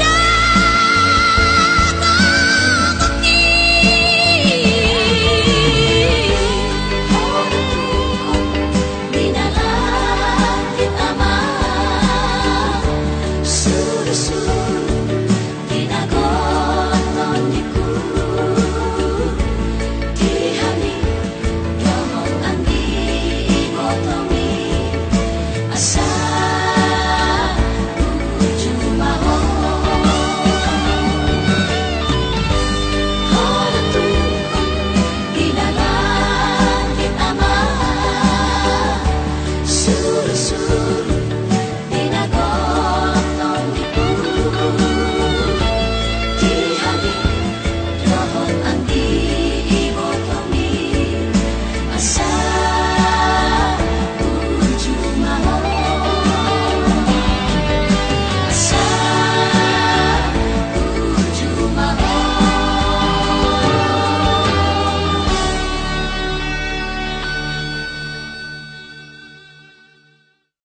Canada!